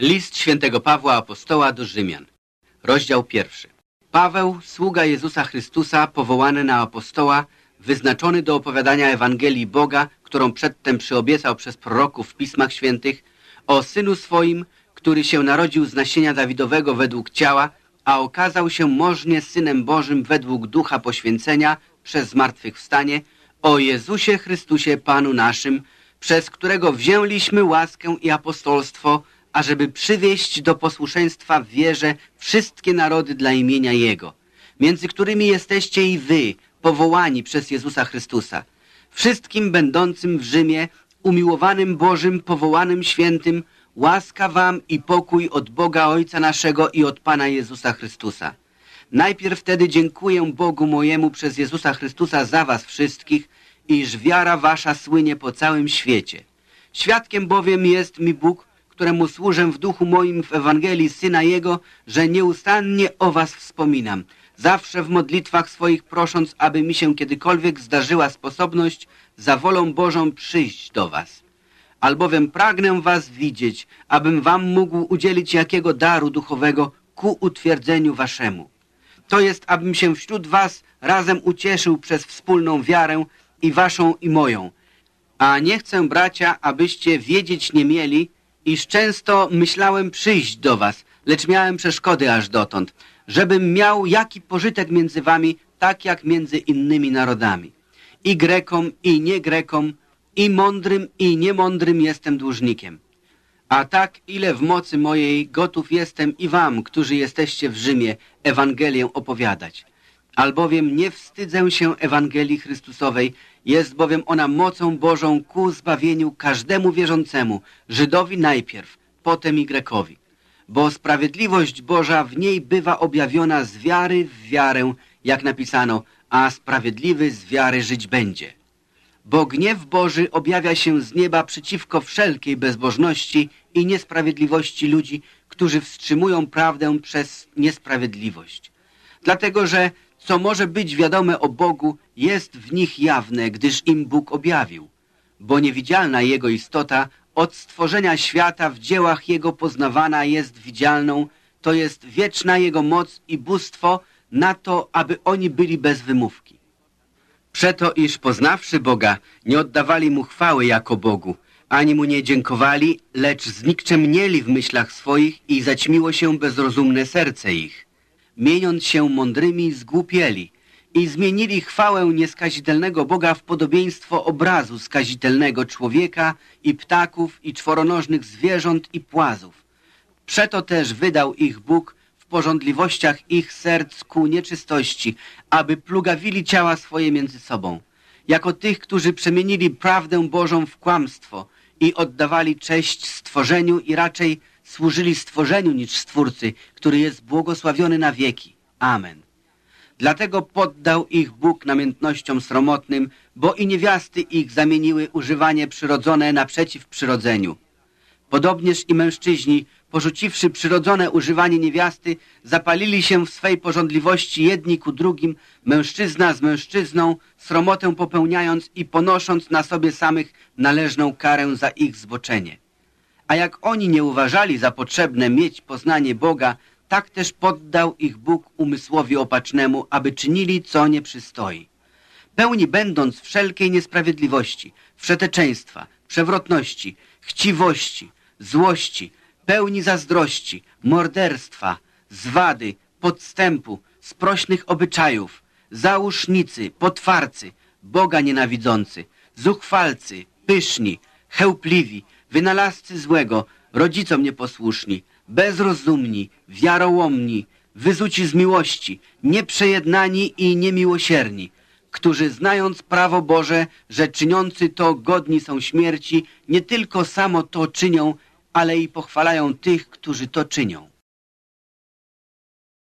List świętego Pawła Apostoła do Rzymian. Rozdział pierwszy. Paweł, sługa Jezusa Chrystusa, powołany na apostoła, wyznaczony do opowiadania Ewangelii Boga, którą przedtem przyobiecał przez proroków w Pismach Świętych, o Synu swoim, który się narodził z nasienia Dawidowego według ciała, a okazał się możnie Synem Bożym według ducha poświęcenia przez zmartwychwstanie, o Jezusie Chrystusie Panu naszym, przez którego wzięliśmy łaskę i apostolstwo, ażeby przywieść do posłuszeństwa w wierze wszystkie narody dla imienia Jego, między którymi jesteście i wy, powołani przez Jezusa Chrystusa. Wszystkim będącym w Rzymie, umiłowanym Bożym, powołanym świętym, łaska wam i pokój od Boga Ojca naszego i od Pana Jezusa Chrystusa. Najpierw wtedy dziękuję Bogu mojemu przez Jezusa Chrystusa za was wszystkich, iż wiara wasza słynie po całym świecie. Świadkiem bowiem jest mi Bóg, któremu służę w duchu moim w Ewangelii Syna Jego, że nieustannie o was wspominam, zawsze w modlitwach swoich prosząc, aby mi się kiedykolwiek zdarzyła sposobność za wolą Bożą przyjść do was. Albowiem pragnę was widzieć, abym wam mógł udzielić jakiego daru duchowego ku utwierdzeniu waszemu. To jest, abym się wśród was razem ucieszył przez wspólną wiarę i waszą i moją. A nie chcę, bracia, abyście wiedzieć nie mieli, iż często myślałem przyjść do was, lecz miałem przeszkody aż dotąd, żebym miał jaki pożytek między wami, tak jak między innymi narodami. I Grekom, i nie Grekom, i mądrym, i niemądrym jestem dłużnikiem. A tak, ile w mocy mojej gotów jestem i wam, którzy jesteście w Rzymie, Ewangelię opowiadać. Albowiem nie wstydzę się Ewangelii Chrystusowej, jest bowiem ona mocą Bożą ku zbawieniu każdemu wierzącemu, Żydowi najpierw, potem i Grekowi. Bo sprawiedliwość Boża w niej bywa objawiona z wiary w wiarę, jak napisano, a sprawiedliwy z wiary żyć będzie. Bo gniew Boży objawia się z nieba przeciwko wszelkiej bezbożności i niesprawiedliwości ludzi, którzy wstrzymują prawdę przez niesprawiedliwość. Dlatego, że co może być wiadome o Bogu, jest w nich jawne, gdyż im Bóg objawił. Bo niewidzialna Jego istota od stworzenia świata w dziełach Jego poznawana jest widzialną, to jest wieczna Jego moc i bóstwo na to, aby oni byli bez wymówki. Przeto, iż poznawszy Boga, nie oddawali Mu chwały jako Bogu, ani Mu nie dziękowali, lecz znikczemnieli w myślach swoich i zaćmiło się bezrozumne serce ich mieniąc się mądrymi, zgłupieli i zmienili chwałę nieskazitelnego Boga w podobieństwo obrazu skazitelnego człowieka i ptaków i czworonożnych zwierząt i płazów. Przeto też wydał ich Bóg w porządliwościach ich serc ku nieczystości, aby plugawili ciała swoje między sobą, jako tych, którzy przemienili prawdę Bożą w kłamstwo i oddawali cześć stworzeniu i raczej służyli stworzeniu niż Stwórcy, który jest błogosławiony na wieki. Amen. Dlatego poddał ich Bóg namiętnościom sromotnym, bo i niewiasty ich zamieniły używanie przyrodzone naprzeciw przyrodzeniu. Podobnież i mężczyźni, porzuciwszy przyrodzone używanie niewiasty, zapalili się w swej porządliwości jedni ku drugim, mężczyzna z mężczyzną, sromotę popełniając i ponosząc na sobie samych należną karę za ich zboczenie. A jak oni nie uważali za potrzebne mieć poznanie Boga, tak też poddał ich Bóg umysłowi opacznemu, aby czynili, co nie przystoi. Pełni będąc wszelkiej niesprawiedliwości, wszeteczeństwa, przewrotności, chciwości, złości, pełni zazdrości, morderstwa, zwady, podstępu, sprośnych obyczajów, załusznicy, potwarcy, Boga nienawidzący, zuchwalcy, pyszni, chełpliwi, wynalazcy złego, rodzicom nieposłuszni, bezrozumni, wiarołomni, wyzuci z miłości, nieprzejednani i niemiłosierni, którzy znając prawo Boże, że czyniący to godni są śmierci, nie tylko samo to czynią, ale i pochwalają tych, którzy to czynią.